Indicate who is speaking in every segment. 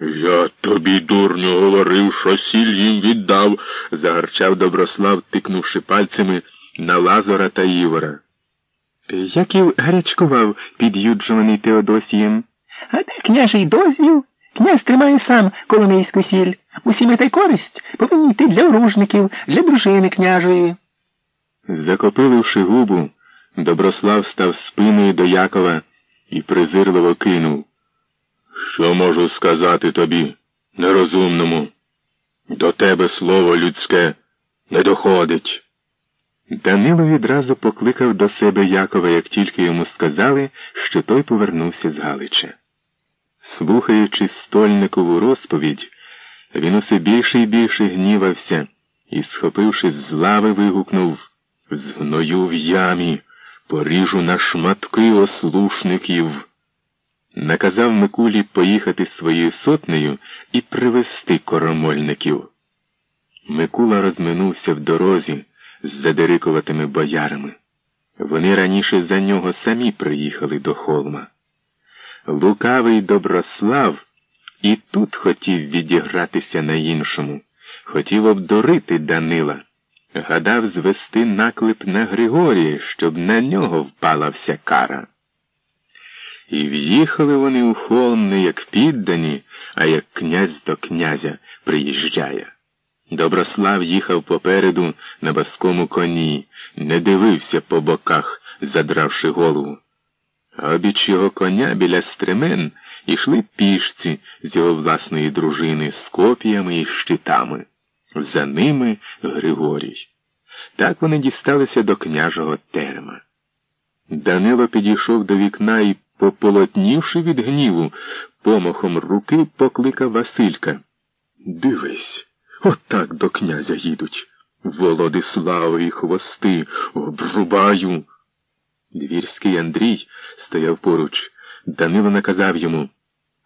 Speaker 1: Я тобі, дурню, говорив, що сіль їм віддав, загарчав Доброслав, тикнувши пальцями на Лазора та Івора.
Speaker 2: Яків гарячкував під'юджуваний Теодосієм.
Speaker 3: А де княжий дозвіл? Князь тримає сам коломийську сіль. Усі мета й користь повинні йти для оружників, для дружини княжої.
Speaker 2: Закопиливши губу, Доброслав став спиною до Якова і презирливо кинув.
Speaker 1: Що можу сказати тобі, нерозумному? До тебе слово людське не доходить.
Speaker 2: Данило відразу покликав до себе Якова, як тільки йому сказали, що той повернувся з Галича. Слухаючи стольникову розповідь, він усе більше і більше гнівався і, схопившись з лави, вигукнув Згною в ямі, поріжу на шматки ослушників. Наказав Микулі поїхати своєю сотнею і привезти коромольників. Микула розминувся в дорозі з задирикуватими боярами. Вони раніше за нього самі приїхали до холма. Лукавий Доброслав і тут хотів відігратися на іншому, хотів обдурити Данила, гадав звести наклеп на Григорія, щоб на нього впала вся кара. І в'їхали вони у холм не як піддані, а як князь до князя приїжджає. Доброслав їхав попереду на баскому коні, не дивився по боках, задравши голову. А обіч його коня біля стремен ішли пішці з його власної дружини з копіями і щитами. За ними Григорій. Так вони дісталися до княжого терема. Данило підійшов до вікна і, пополотнівши від гніву, помахом руки покликав Василька. Дивись. Отак до князя їдуть. Володислави і хвости обрубаю. Двірський Андрій стояв поруч. Данило наказав йому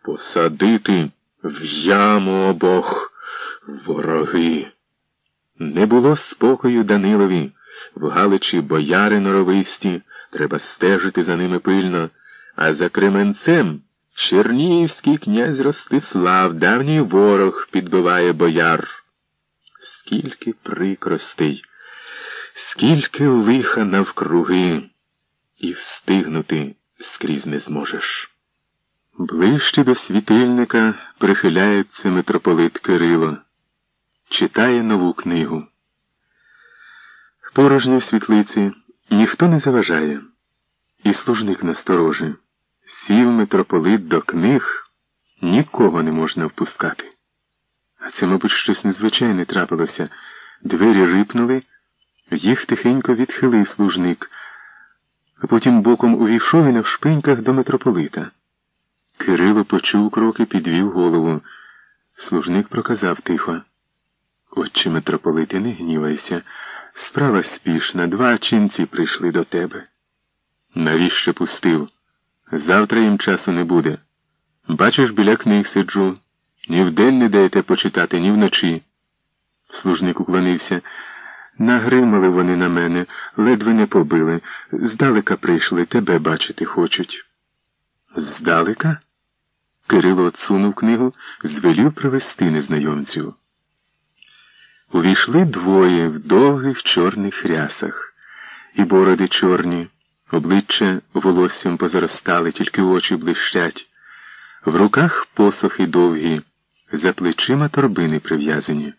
Speaker 2: посадити в яму обох вороги. Не було спокою Данилові. В Галичі бояри норовисті, треба стежити за ними пильно, а за Кременцем Чернігівський князь Ростислав, давній ворог, підбиває бояр. Скільки прикростей, скільки лиха навкруги, і встигнути скрізь не зможеш. Ближче до світильника прихиляється митрополит Кирило, читає нову книгу. В порожній світлиці ніхто не заважає, і служник насторожі. Сів митрополит до книг, нікого не можна впускати. А це, мабуть, щось незвичайне трапилося. Двері рипнули, їх тихенько відхилив служник, а потім боком увійшов і на вшпиньках до митрополита. Кирило почув кроки, підвів голову. Служник проказав тихо. Отче митрополите, не гнівайся. Справа спішна, два чинці прийшли до тебе. Навіщо пустив? Завтра їм часу не буде. Бачиш, біля книг сиджу. Ні вдень не даєте почитати, ні вночі. Служник уклонився. Нагримали вони на мене, ледве не побили. Здалека прийшли, тебе бачити хочуть. Здалека? Кирило отсунув книгу, звелів привести незнайомців. Увійшли двоє в довгих чорних рясах, і бороди чорні, обличчя волоссям позаростали, тільки очі блищать. В руках посохи довгі, за плечима торбини прив'язані.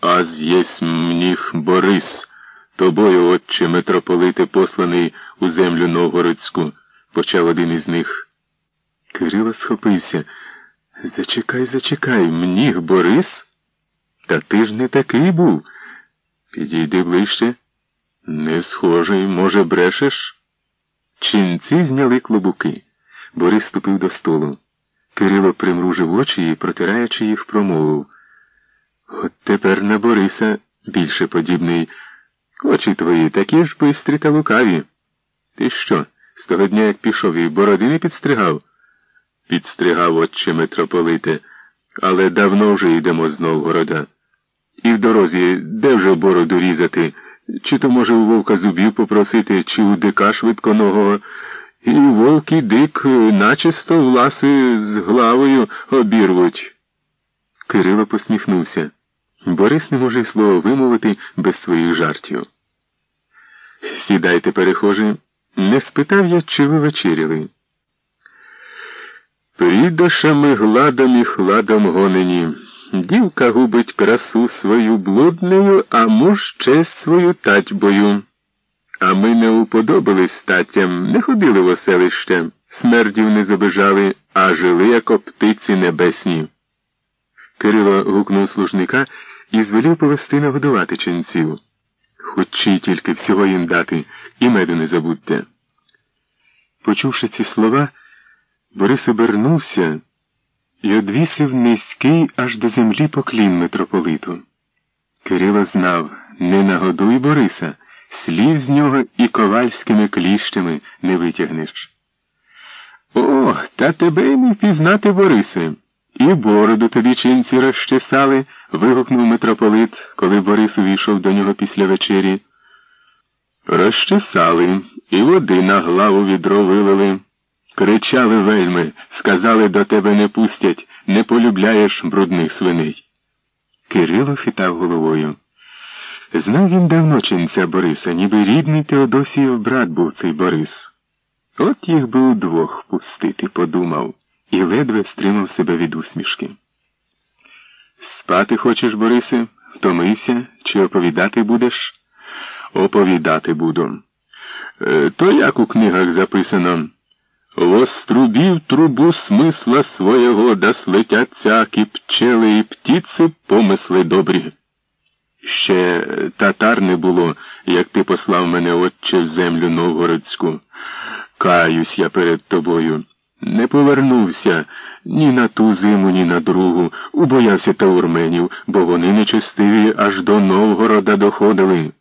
Speaker 2: Аз єсть мніх Борис, тобою, отче митрополите, посланий у землю Новгородську, почав один із них. Кирило схопився. Зачекай, зачекай, мніх Борис? Та ти ж не такий був. Підійди ближче. Не схожий, може, брешеш? Чинці зняли клобуки. Борис ступив до столу. Кирило примружив очі і, протираючи їх, промовив. От тепер на Бориса більше подібний. Очі твої такі ж бистрі та лукаві. Ти що, з того дня, як пішов і бороди не підстригав? Підстригав, отче митрополите, але давно вже йдемо з Новгорода. І в дорозі, де вже бороду різати, чи то, може, у вовка зубів попросити, чи у дика швидконого,
Speaker 1: і вовк і дик начисто власи з главою обірвуть.
Speaker 2: Кирило посміхнувся. Борис не може й слова вимовити без своїх жартів. Сідайте, перехожі, не спитав я, чи ви вечеряли.
Speaker 1: Прідашами гладом і хладом гонені. Дівка губить красу свою блуднею, а муж честь свою татьбою. А ми не уподобались статтям, не ходили в оселище, смердів не забежали, а жили, як оптиці небесні.
Speaker 2: Кирило гукнув служника і звелів повести нагодувати ченців. Хочі тільки всього їм дати, і меду не забудьте. Почувши ці слова, Борис обернувся і одвісив низький аж до землі поклін митрополиту. Кирило знав не нагодуй Бориса, слів з нього і ковальськими кліщами не витягнеш. О, та тебе й не впізнати, Борисе. І бороду тобі чинці розчесали, вигукнув митрополит, коли Борис увійшов до нього після вечері. Розчесали, і води на главу відро вилили. Кричали вельми, сказали, до тебе не пустять, не полюбляєш брудних свиней. Кирило хитав головою. Знав він давно чинця Бориса, ніби рідний Теодосіїв брат був цей Борис. От їх би удвох пустити, подумав, і ледве стримав себе від усмішки. Спати хочеш, Борисе? Втомився, чи оповідати будеш? Оповідати буду.
Speaker 1: Е, то як у книгах записано? Вострубив трубу смисла свого, да слетять цякі пчели і птиці помисли добрі.
Speaker 2: Ще татар не було, як ти послав мене отче в землю новгородську. Каюсь я перед тобою. Не повернувся ні на ту зиму, ні на другу, убоявся таурменів, бо вони нечестиві аж до Новгорода доходили.